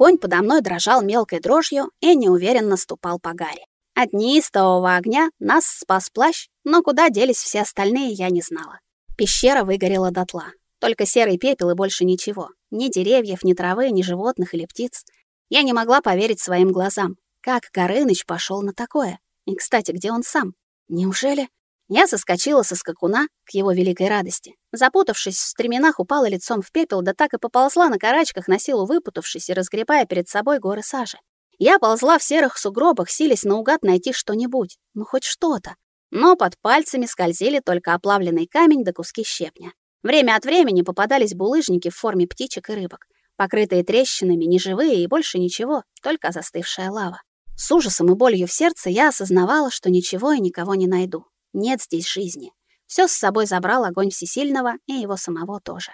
Огонь подо мной дрожал мелкой дрожью и неуверенно ступал по гаре. От неистового огня нас спас плащ, но куда делись все остальные, я не знала. Пещера выгорела дотла. Только серый пепел и больше ничего. Ни деревьев, ни травы, ни животных или птиц. Я не могла поверить своим глазам. Как Горыныч пошел на такое? И, кстати, где он сам? Неужели... Я соскочила со скакуна к его великой радости. Запутавшись в стременах, упала лицом в пепел, да так и поползла на карачках, на силу выпутавшись и разгребая перед собой горы сажи. Я ползла в серых сугробах, силясь наугад найти что-нибудь, ну хоть что-то. Но под пальцами скользили только оплавленный камень да куски щепня. Время от времени попадались булыжники в форме птичек и рыбок, покрытые трещинами, неживые и больше ничего, только застывшая лава. С ужасом и болью в сердце я осознавала, что ничего и никого не найду. Нет здесь жизни. Все с собой забрал огонь всесильного и его самого тоже.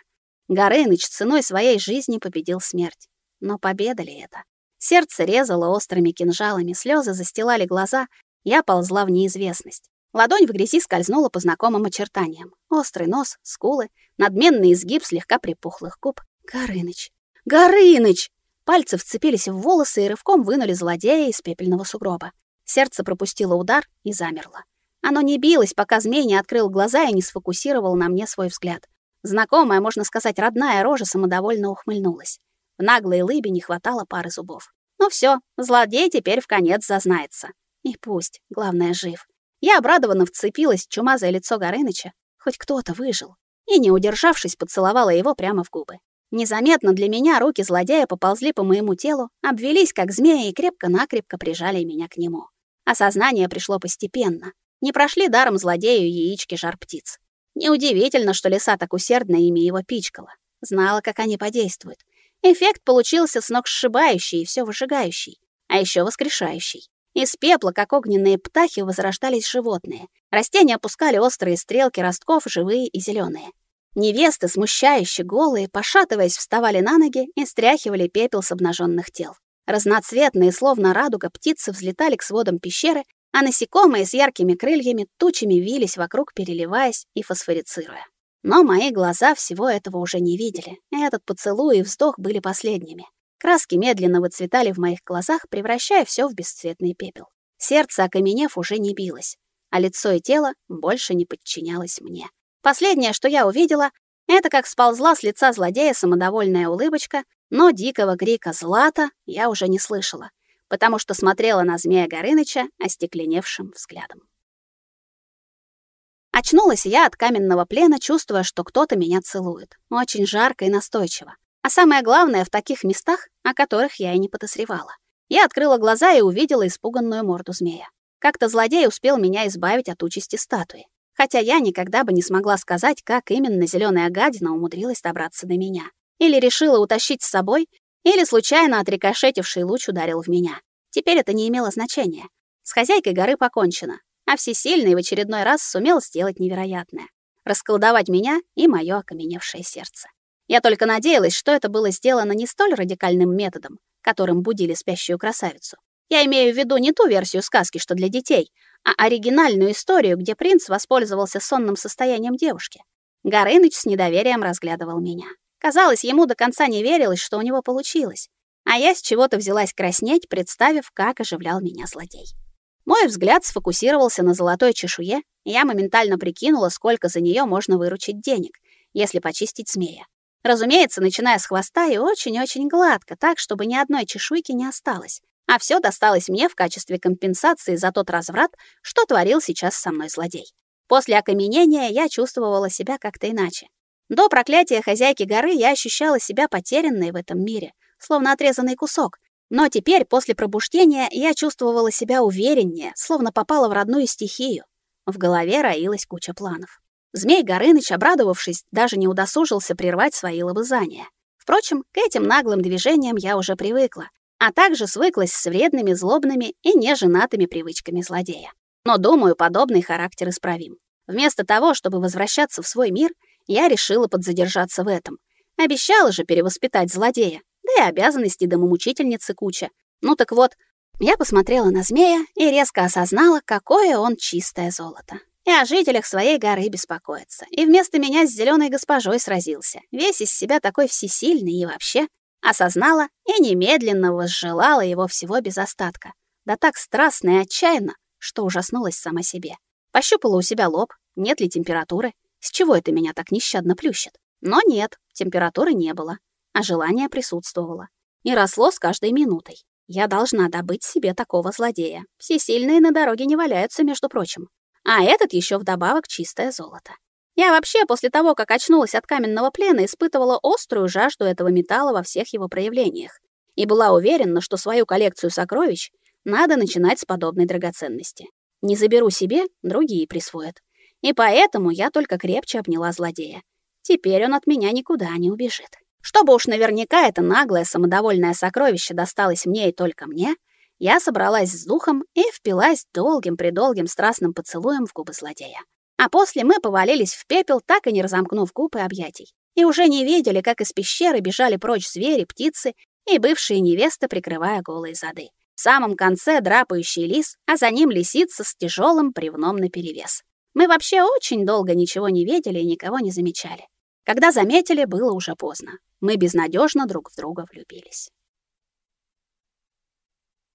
Горыныч ценой своей жизни победил смерть. Но победа ли это? Сердце резало острыми кинжалами, слезы застилали глаза, я ползла в неизвестность. Ладонь в грязи скользнула по знакомым очертаниям. Острый нос, скулы, надменный изгиб слегка припухлых губ. Горыныч! Горыныч! Пальцы вцепились в волосы и рывком вынули злодея из пепельного сугроба. Сердце пропустило удар и замерло. Оно не билось, пока змей не открыл глаза и не сфокусировал на мне свой взгляд. Знакомая, можно сказать, родная рожа самодовольно ухмыльнулась. В наглой лыбе не хватало пары зубов. Ну все, злодей теперь в конец зазнается. И пусть, главное, жив. Я обрадованно вцепилась в чумазое лицо Горыныча. Хоть кто-то выжил. И, не удержавшись, поцеловала его прямо в губы. Незаметно для меня руки злодея поползли по моему телу, обвелись как змея и крепко-накрепко прижали меня к нему. Осознание пришло постепенно. Не прошли даром злодею яички жар-птиц. Неудивительно, что лиса так усердно ими его пичкала. Знала, как они подействуют. Эффект получился сногсшибающий и все выжигающий, а еще воскрешающий. Из пепла, как огненные птахи, возрождались животные. Растения опускали острые стрелки ростков, живые и зеленые. Невесты, смущающие, голые, пошатываясь, вставали на ноги и стряхивали пепел с обнаженных тел. Разноцветные, словно радуга, птицы взлетали к сводам пещеры а насекомые с яркими крыльями тучами вились вокруг, переливаясь и фосфорицируя. Но мои глаза всего этого уже не видели. Этот поцелуй и вздох были последними. Краски медленно выцветали в моих глазах, превращая все в бесцветный пепел. Сердце, окаменев, уже не билось, а лицо и тело больше не подчинялось мне. Последнее, что я увидела, это как сползла с лица злодея самодовольная улыбочка, но дикого крика «Злата» я уже не слышала потому что смотрела на змея Горыныча остекленевшим взглядом. Очнулась я от каменного плена, чувствуя, что кто-то меня целует. Очень жарко и настойчиво. А самое главное, в таких местах, о которых я и не подозревала. Я открыла глаза и увидела испуганную морду змея. Как-то злодей успел меня избавить от участи статуи. Хотя я никогда бы не смогла сказать, как именно зеленая гадина умудрилась добраться до меня. Или решила утащить с собой, или случайно отрикошетивший луч ударил в меня. Теперь это не имело значения. С хозяйкой горы покончено, а всесильный в очередной раз сумел сделать невероятное — расколдовать меня и мое окаменевшее сердце. Я только надеялась, что это было сделано не столь радикальным методом, которым будили спящую красавицу. Я имею в виду не ту версию сказки, что для детей, а оригинальную историю, где принц воспользовался сонным состоянием девушки. Горыныч с недоверием разглядывал меня. Казалось, ему до конца не верилось, что у него получилось. А я с чего-то взялась краснеть, представив, как оживлял меня злодей. Мой взгляд сфокусировался на золотой чешуе, и я моментально прикинула, сколько за нее можно выручить денег, если почистить змея. Разумеется, начиная с хвоста и очень-очень гладко, так, чтобы ни одной чешуйки не осталось. А все досталось мне в качестве компенсации за тот разврат, что творил сейчас со мной злодей. После окаменения я чувствовала себя как-то иначе. До проклятия хозяйки горы я ощущала себя потерянной в этом мире, словно отрезанный кусок. Но теперь, после пробуждения, я чувствовала себя увереннее, словно попала в родную стихию. В голове роилась куча планов. Змей Горыныч, обрадовавшись, даже не удосужился прервать свои лобызания. Впрочем, к этим наглым движениям я уже привыкла, а также свыклась с вредными, злобными и неженатыми привычками злодея. Но, думаю, подобный характер исправим. Вместо того, чтобы возвращаться в свой мир, я решила подзадержаться в этом. Обещала же перевоспитать злодея, да и обязанностей домомучительницы куча. Ну так вот, я посмотрела на змея и резко осознала, какое он чистое золото. И о жителях своей горы беспокоится. И вместо меня с зеленой госпожой сразился. Весь из себя такой всесильный и вообще. Осознала и немедленно возжелала его всего без остатка. Да так страстно и отчаянно, что ужаснулась сама себе. Пощупала у себя лоб, нет ли температуры, с чего это меня так нещадно плющит. Но нет, температуры не было, а желание присутствовало. И росло с каждой минутой. Я должна добыть себе такого злодея. Все сильные на дороге не валяются, между прочим. А этот еще вдобавок чистое золото. Я вообще после того, как очнулась от каменного плена, испытывала острую жажду этого металла во всех его проявлениях и была уверена, что свою коллекцию сокровищ надо начинать с подобной драгоценности. Не заберу себе, другие присвоят. И поэтому я только крепче обняла злодея. Теперь он от меня никуда не убежит. Чтобы уж наверняка это наглое самодовольное сокровище досталось мне и только мне, я собралась с духом и впилась долгим-предолгим страстным поцелуем в губы злодея. А после мы повалились в пепел, так и не разомкнув губ и объятий. И уже не видели, как из пещеры бежали прочь звери, птицы и бывшие невесты, прикрывая голые зады. В самом конце драпающий лис, а за ним лисица с тяжелым бревном наперевес. Мы вообще очень долго ничего не видели и никого не замечали. Когда заметили, было уже поздно. Мы безнадежно друг в друга влюбились.